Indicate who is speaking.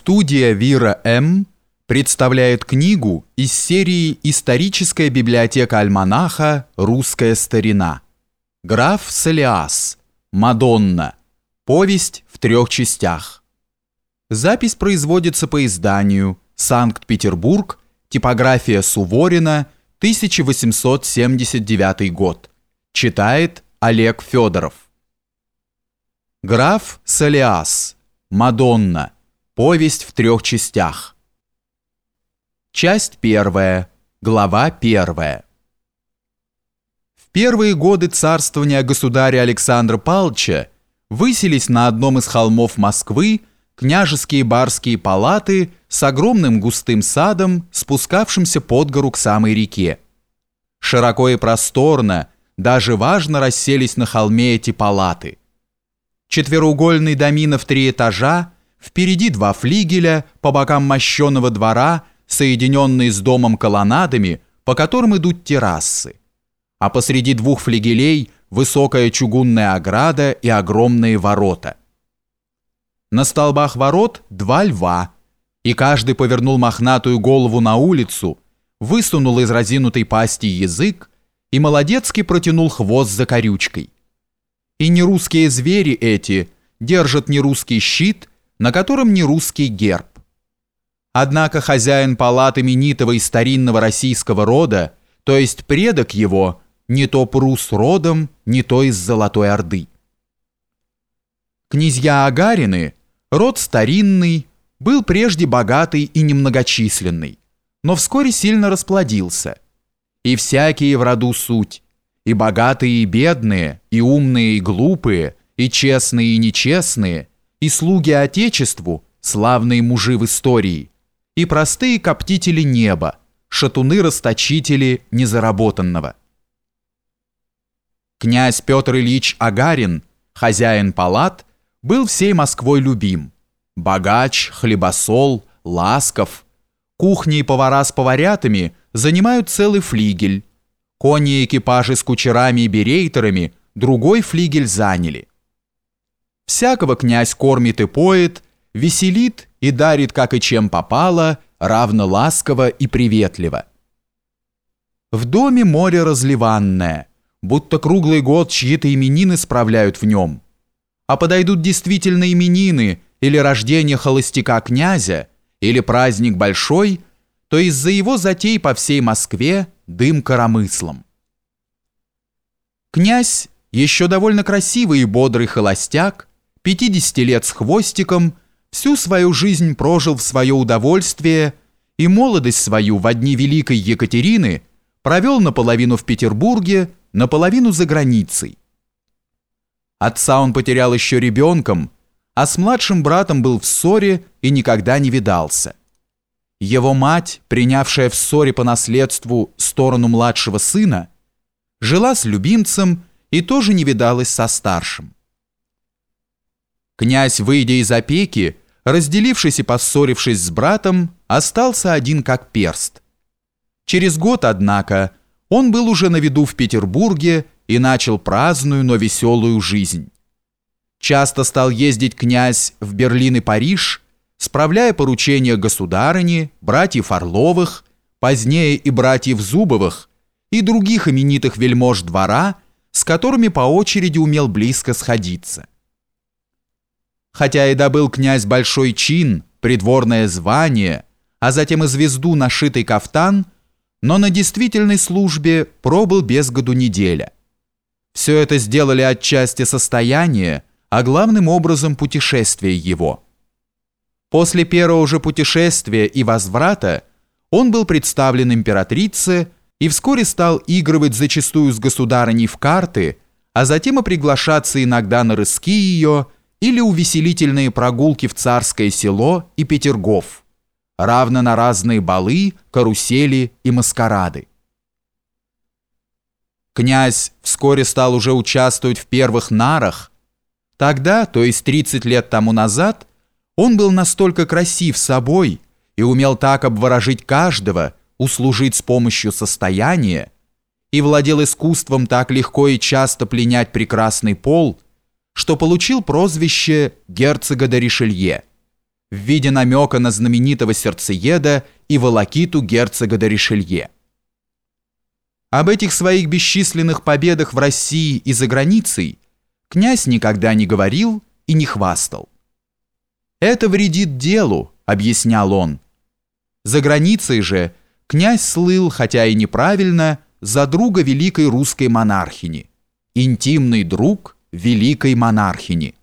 Speaker 1: Студия Вира М. представляет книгу из серии «Историческая библиотека альманаха. Русская старина». Граф Солиас. Мадонна. Повесть в трех частях. Запись производится по изданию Санкт-Петербург, типография Суворина, 1879 год. Читает Олег Федоров. Граф Солиас. Мадонна. Повесть в трех частях. Часть первая. Глава первая. В первые годы царствования государя Александра Павловича выселись на одном из холмов Москвы княжеские барские палаты с огромным густым садом, спускавшимся под гору к самой реке. Широко и просторно, даже важно расселись на холме эти палаты. Четвероугольный домина в три этажа – Впереди два флигеля, по бокам мощеного двора, соединенные с домом колоннадами, по которым идут террасы. А посреди двух флигелей высокая чугунная ограда и огромные ворота. На столбах ворот два льва, и каждый повернул мохнатую голову на улицу, высунул из разинутой пасти язык и молодецки протянул хвост за корючкой. И не русские звери эти держат не русский щит, на котором не русский герб. Однако хозяин палаты именитого и старинного российского рода, то есть предок его, не то прус родом, не то из Золотой Орды. Князья Агарины, род старинный, был прежде богатый и немногочисленный, но вскоре сильно расплодился. И всякие в роду суть, и богатые и бедные, и умные и глупые, и честные и нечестные – и слуги Отечеству, славные мужи в истории, и простые коптители неба, шатуны-расточители незаработанного. Князь Петр Ильич Агарин, хозяин палат, был всей Москвой любим. Богач, хлебосол, ласков. Кухни и повара с поварятами занимают целый флигель. Кони и экипажи с кучерами и берейтерами другой флигель заняли. Всякого князь кормит и поет, веселит и дарит, как и чем попало, равно ласково и приветливо. В доме море разливанное, будто круглый год чьи-то именины справляют в нем. А подойдут действительно именины или рождение холостяка князя, или праздник большой, то из-за его затей по всей Москве дым коромыслом. Князь, еще довольно красивый и бодрый холостяк, 50 лет с хвостиком, всю свою жизнь прожил в свое удовольствие и молодость свою в дни Великой Екатерины провел наполовину в Петербурге, наполовину за границей. Отца он потерял еще ребенком, а с младшим братом был в ссоре и никогда не видался. Его мать, принявшая в ссоре по наследству сторону младшего сына, жила с любимцем и тоже не видалась со старшим. Князь, выйдя из опеки, разделившись и поссорившись с братом, остался один как перст. Через год, однако, он был уже на виду в Петербурге и начал праздную, но веселую жизнь. Часто стал ездить князь в Берлин и Париж, справляя поручения государыни, братьев Орловых, позднее и братьев Зубовых, и других именитых вельмож двора, с которыми по очереди умел близко сходиться. Хотя и добыл князь большой чин, придворное звание, а затем и звезду на шитый кафтан, но на действительной службе пробыл без году неделя. Все это сделали отчасти состояние, а главным образом путешествие его. После первого же путешествия и возврата он был представлен императрице и вскоре стал игрывать зачастую с государыней в карты, а затем и приглашаться иногда на рыски ее – или увеселительные прогулки в Царское село и Петергоф, равно на разные балы, карусели и маскарады. Князь вскоре стал уже участвовать в первых нарах. Тогда, то есть 30 лет тому назад, он был настолько красив собой и умел так обворожить каждого, услужить с помощью состояния, и владел искусством так легко и часто пленять прекрасный пол – что получил прозвище герцога де Ришелье. в виде намека на знаменитого сердцееда и волокиту герцога де Ришелье. Об этих своих бесчисленных победах в России и за границей князь никогда не говорил и не хвастал. «Это вредит делу», — объяснял он. За границей же князь слыл, хотя и неправильно, за друга великой русской монархини, интимный друг великой монархини.